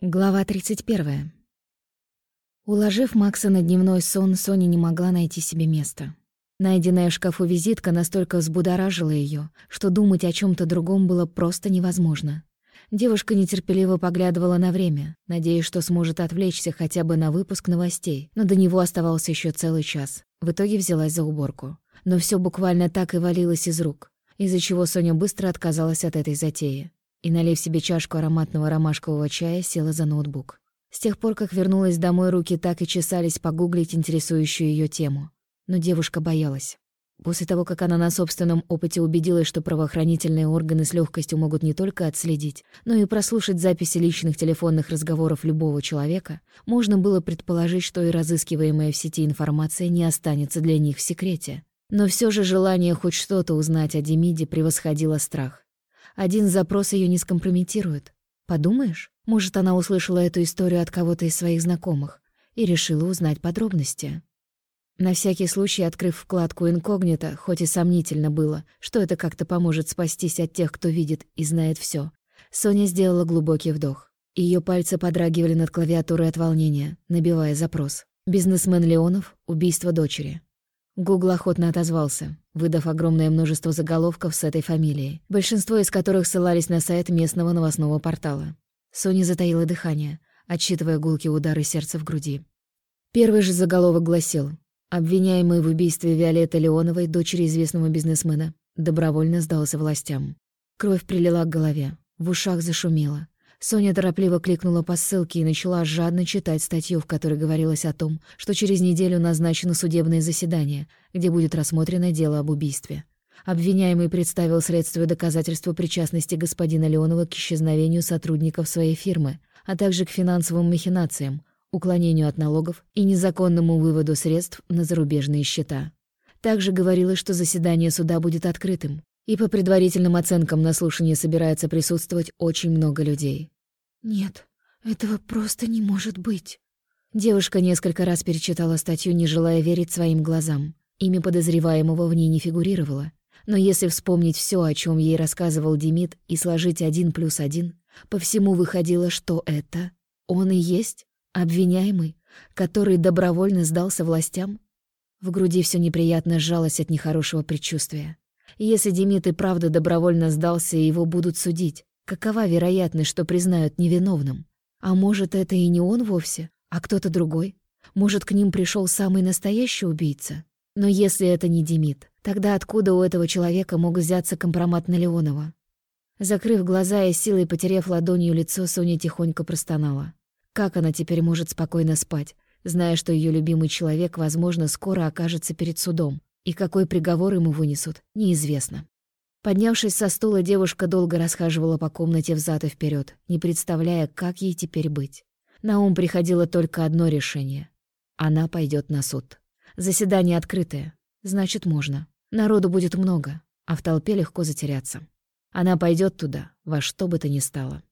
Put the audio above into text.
Глава 31. Уложив Макса на дневной сон, Соня не могла найти себе места. Найденная в шкафу визитка настолько взбудоражила ее, что думать о чем то другом было просто невозможно. Девушка нетерпеливо поглядывала на время, надеясь, что сможет отвлечься хотя бы на выпуск новостей, но до него оставался еще целый час. В итоге взялась за уборку. Но все буквально так и валилось из рук, из-за чего Соня быстро отказалась от этой затеи и, налив себе чашку ароматного ромашкового чая, села за ноутбук. С тех пор, как вернулась домой, руки так и чесались погуглить интересующую ее тему. Но девушка боялась. После того, как она на собственном опыте убедилась, что правоохранительные органы с легкостью могут не только отследить, но и прослушать записи личных телефонных разговоров любого человека, можно было предположить, что и разыскиваемая в сети информация не останется для них в секрете. Но все же желание хоть что-то узнать о Демиде превосходило страх. Один запрос ее не скомпрометирует. Подумаешь, может, она услышала эту историю от кого-то из своих знакомых и решила узнать подробности. На всякий случай, открыв вкладку «Инкогнито», хоть и сомнительно было, что это как-то поможет спастись от тех, кто видит и знает все, Соня сделала глубокий вдох. Ее пальцы подрагивали над клавиатурой от волнения, набивая запрос. «Бизнесмен Леонов. Убийство дочери». Гугл охотно отозвался, выдав огромное множество заголовков с этой фамилией, большинство из которых ссылались на сайт местного новостного портала. Соня затаила дыхание, отсчитывая гулкие удары сердца в груди. Первый же заголовок гласил «Обвиняемый в убийстве Виолетты Леоновой, дочери известного бизнесмена, добровольно сдался властям». Кровь прилила к голове, в ушах зашумело. Соня торопливо кликнула по ссылке и начала жадно читать статью, в которой говорилось о том, что через неделю назначено судебное заседание, где будет рассмотрено дело об убийстве. Обвиняемый представил средства доказательства причастности господина Леонова к исчезновению сотрудников своей фирмы, а также к финансовым махинациям, уклонению от налогов и незаконному выводу средств на зарубежные счета. Также говорилось, что заседание суда будет открытым, и по предварительным оценкам на слушании собирается присутствовать очень много людей. «Нет, этого просто не может быть». Девушка несколько раз перечитала статью, не желая верить своим глазам. Имя подозреваемого в ней не фигурировало. Но если вспомнить все, о чем ей рассказывал Демид, и сложить один плюс один, по всему выходило, что это он и есть обвиняемый, который добровольно сдался властям. В груди все неприятно сжалось от нехорошего предчувствия. Если Демид и правда добровольно сдался, его будут судить. Какова вероятность, что признают невиновным? А может, это и не он вовсе, а кто-то другой? Может, к ним пришел самый настоящий убийца? Но если это не Демид, тогда откуда у этого человека мог взяться компромат на Леонова? Закрыв глаза и силой потеряв ладонью лицо, Соня тихонько простонала. Как она теперь может спокойно спать, зная, что ее любимый человек, возможно, скоро окажется перед судом? И какой приговор ему вынесут, неизвестно. Поднявшись со стула, девушка долго расхаживала по комнате взад и вперед, не представляя, как ей теперь быть. На ум приходило только одно решение. Она пойдет на суд. Заседание открытое. Значит, можно. Народу будет много, а в толпе легко затеряться. Она пойдет туда, во что бы то ни стало.